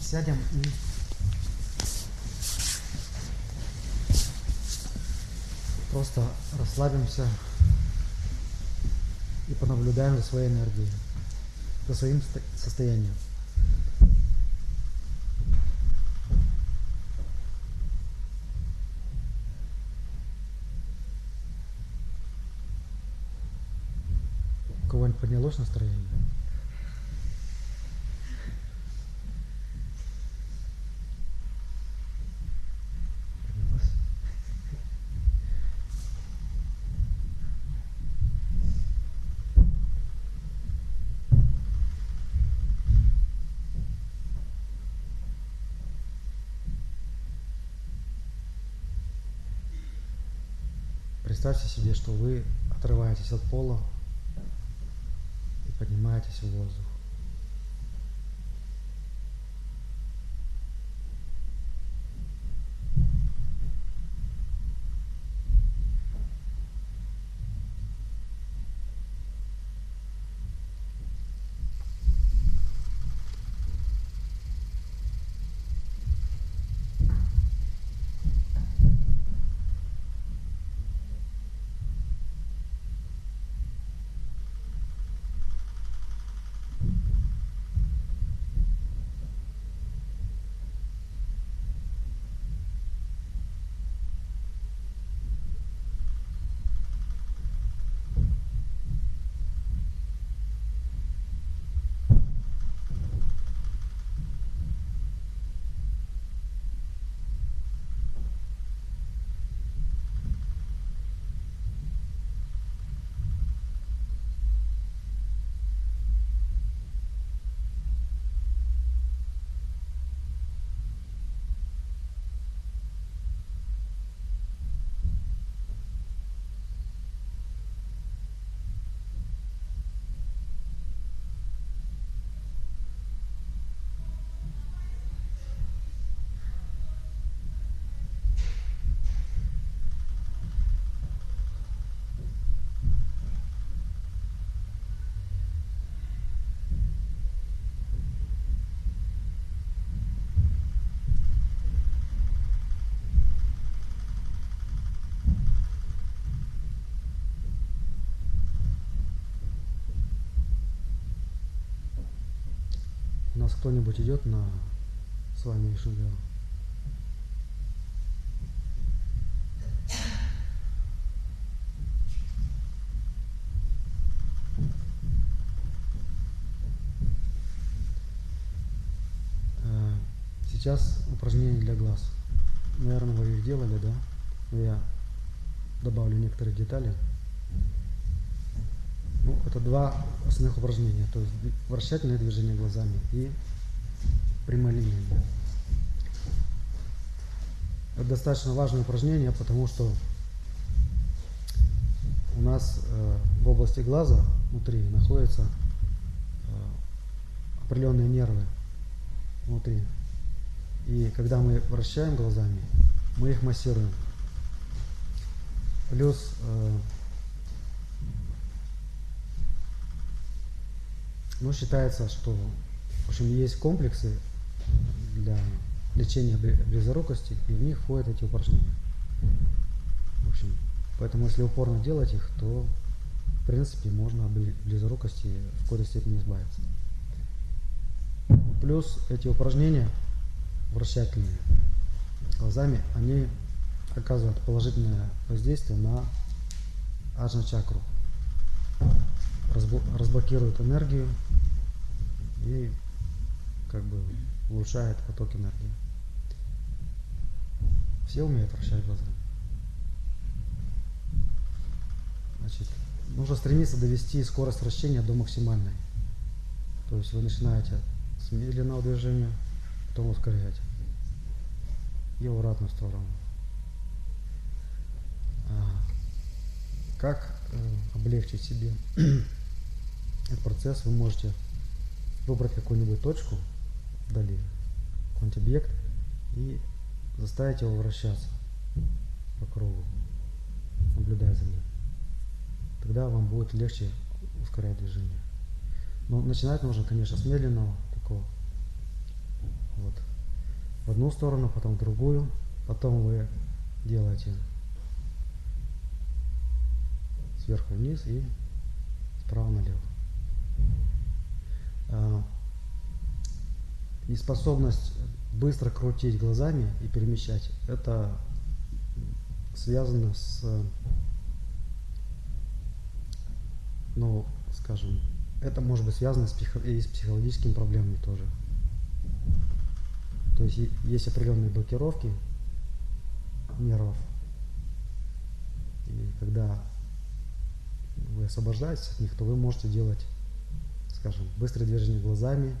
сядем и просто расслабимся и понаблюдаем за своей энергией, за своим состоянием. У кого-нибудь поднялось настроение? Представьте себе, что вы отрываетесь от пола и поднимаетесь в воздух. Нас кто-нибудь идет на с вами Ишуга? Э, сейчас упражнение для глаз. Наверное, вы их делали, да? Но я добавлю некоторые детали. Ну, это два основных упражнения, то есть вращательное движение глазами и прямолинейное. Это достаточно важное упражнение, потому что у нас э, в области глаза внутри находятся э, определенные нервы внутри. И когда мы вращаем глазами, мы их массируем. Плюс э, Ну, считается, что в общем, есть комплексы для лечения близорукости, и в них входят эти упражнения. В общем, поэтому если упорно делать их, то в принципе можно от близорукости в какой-то степени избавиться. Плюс эти упражнения вращательные глазами, они оказывают положительное воздействие на аджна чакру, разблокируют энергию, и как бы улучшает поток энергии. Все умеют вращать глазами. Значит, нужно стремиться довести скорость вращения до максимальной. То есть вы начинаете с медленного движения, потом ускоряете. И в обратную сторону. А, как э, облегчить себе этот процесс, вы можете выбрать какую-нибудь точку вдали, какой-нибудь объект и заставить его вращаться по кругу, наблюдая за ним. Тогда вам будет легче ускорять движение. Но начинать нужно, конечно, с медленного такого Вот. В одну сторону, потом в другую. Потом вы делаете сверху вниз и справа налево. А, неспособность быстро крутить глазами и перемещать, это связано с, ну, скажем, это может быть связано с, психо и с психологическими проблемами тоже. То есть есть определенные блокировки нервов. И когда вы освобождаетесь от них, то вы можете делать, скажем, быстрое движение глазами,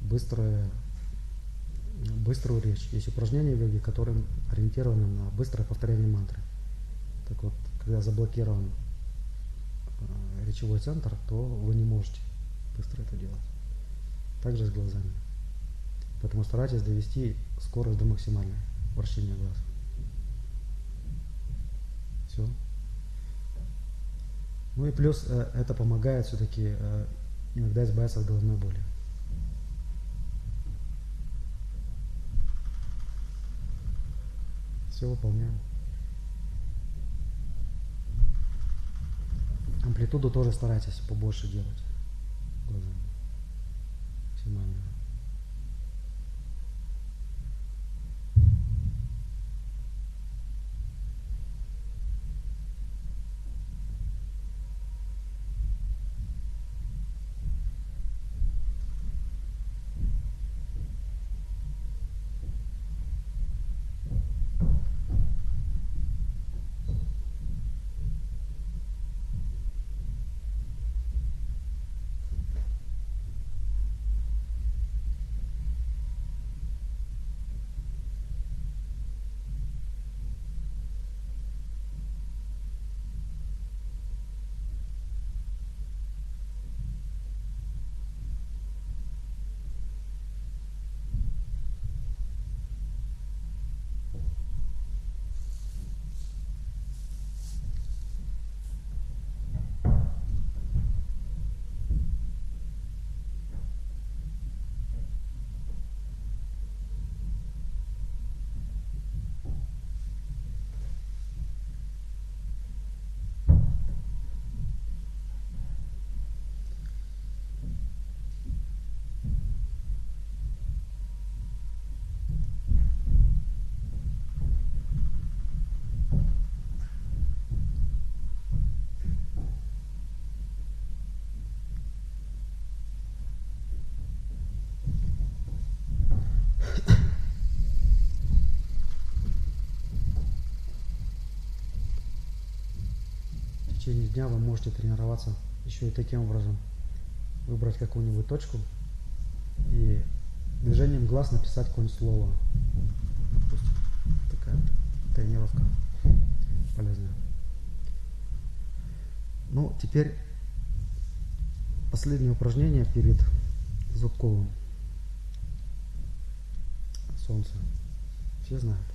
быстрое, быструю речь. Есть упражнения в йоге, которые ориентированы на быстрое повторение мантры. Так вот, когда заблокирован э, речевой центр, то вы не можете быстро это делать. Также с глазами. Поэтому старайтесь довести скорость до максимальной вращения глаз. Все. Ну и плюс э, это помогает все-таки э, иногда избавиться от головной боли. Все выполняем. Амплитуду тоже старайтесь побольше делать глазами. Максимально. Течение дня вы можете тренироваться еще и таким образом. Выбрать какую-нибудь точку и движением глаз написать какое-нибудь слово. Допустим, такая тренировка полезная. Ну, теперь последнее упражнение перед зубковым. Солнце. Все знают.